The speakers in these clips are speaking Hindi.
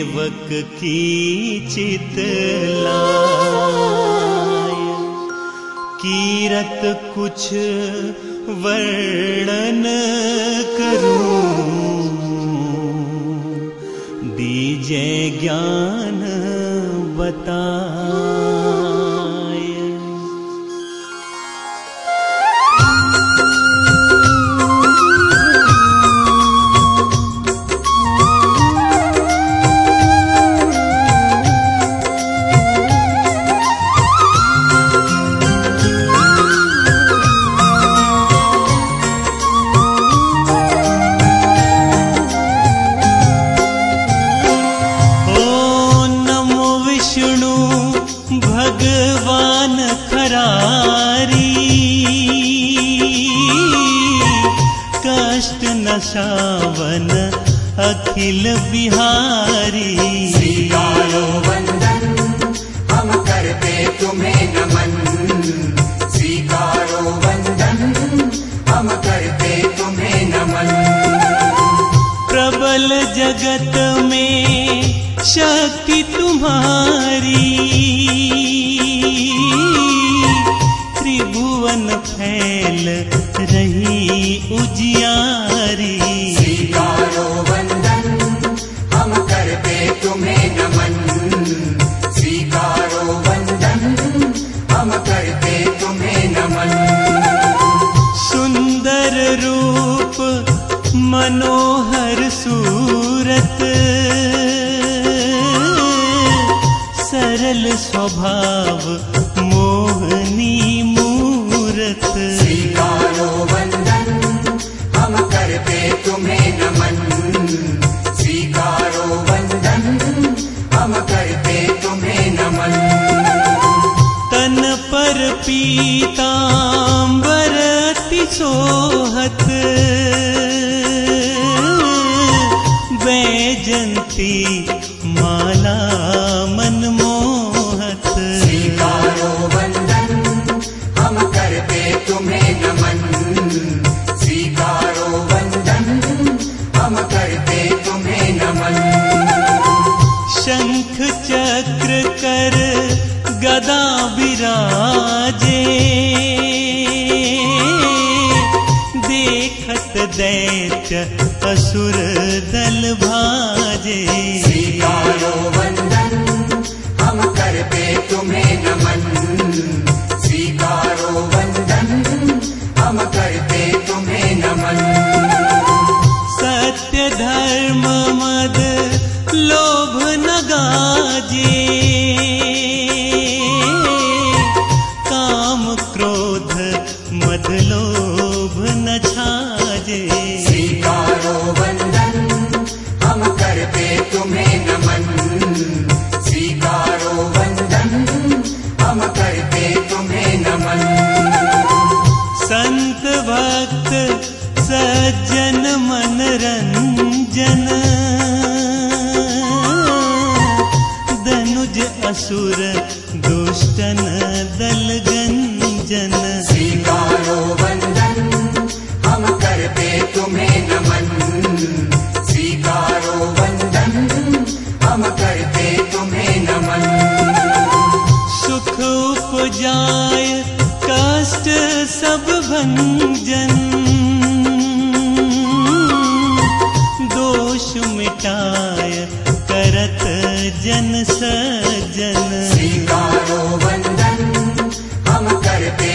सेवक की चितलाय कीरत कुछ वर्णन करूँ। दीजे ज्ञान बता। अखिल बिहारी बैजंती माला मनमोहत स्वीकारो वंदन हम करते तुम्हें नमन। स्वीकारो वंदन हम करते तुम्हें नमन। शंख चक्र कर गदा विराजे। देखत दैत्य असुर दल भाजे। स्वीकारो वंदन हम करते तुम्हें नमन। स्वीकारो वंदन हम करते तुम्हें नमन। सत्य धर्म मद सन्त भक्त सज्ज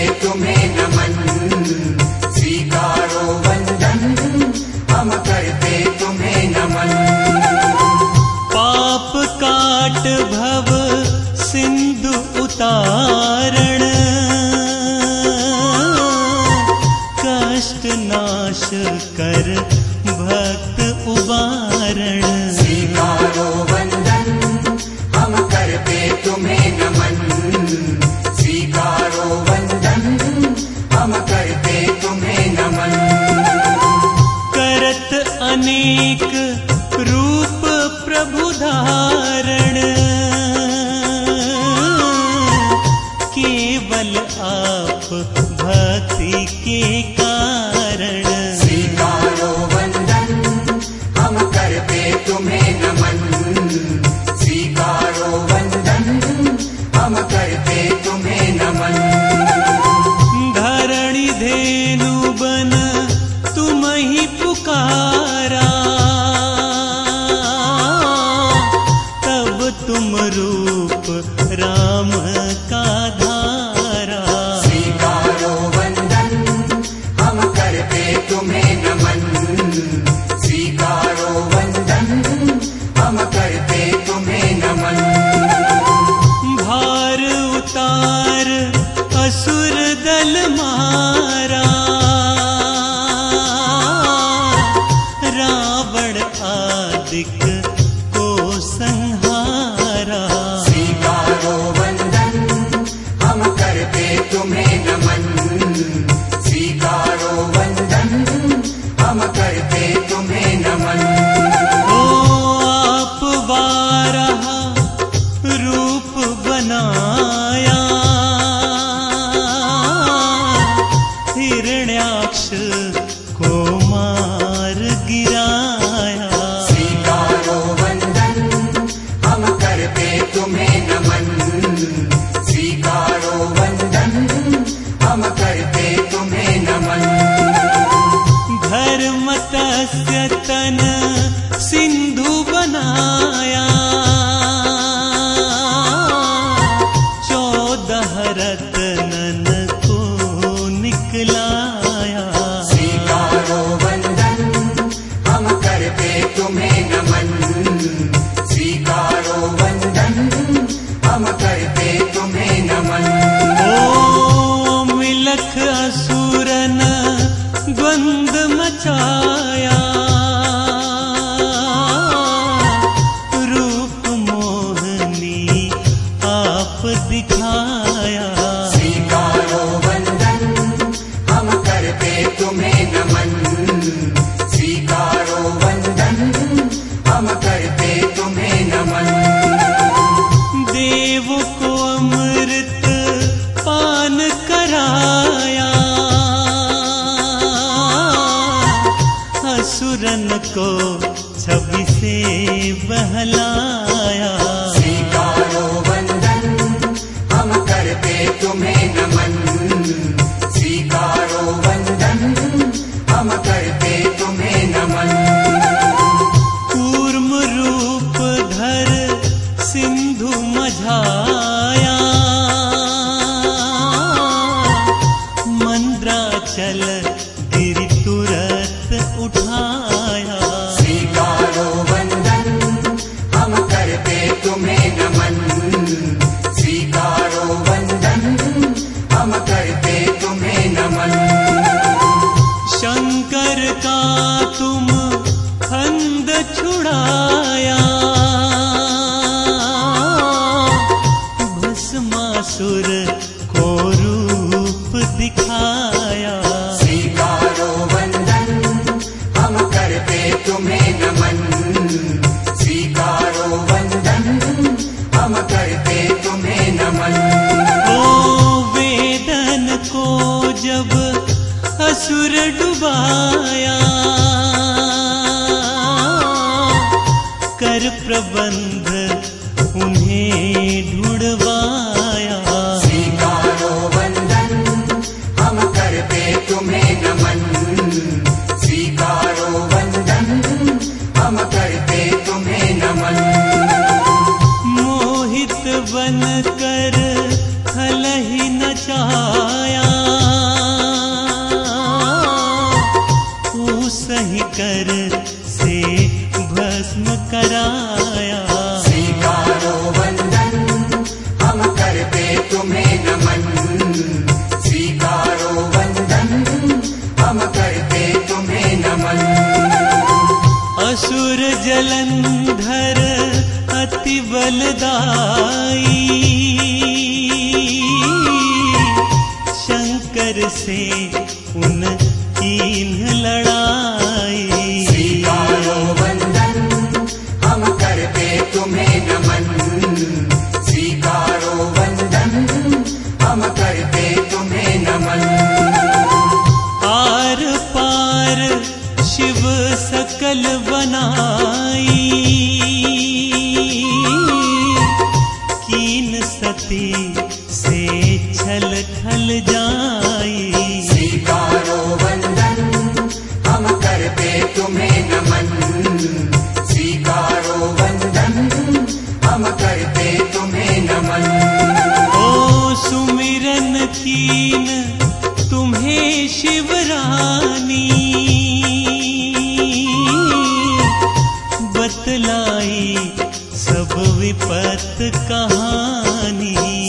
तुम्हें नमन स्वीकारो वंदन हम करते तुम्हें नमन पाप काट भव सिंधु उतारण। कष्ट नाश कर भक्त उबारण। स्वीकारो आप भक्ति के असुर दल मारा। से बहलाया। स्वीकारो बंधन हम करते तुम्हें नमन happy. दाई शंकर से जाई। स्वीकारो वंदन हम करते तुम्हें नमन। स्वीकारो वंदन हम करते तुम्हें नमन। ओ सुमिरन कीन तुम्हें शिवरानी। बतलाई सब विपत कहानी।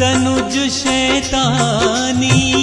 दनुज शैतानी।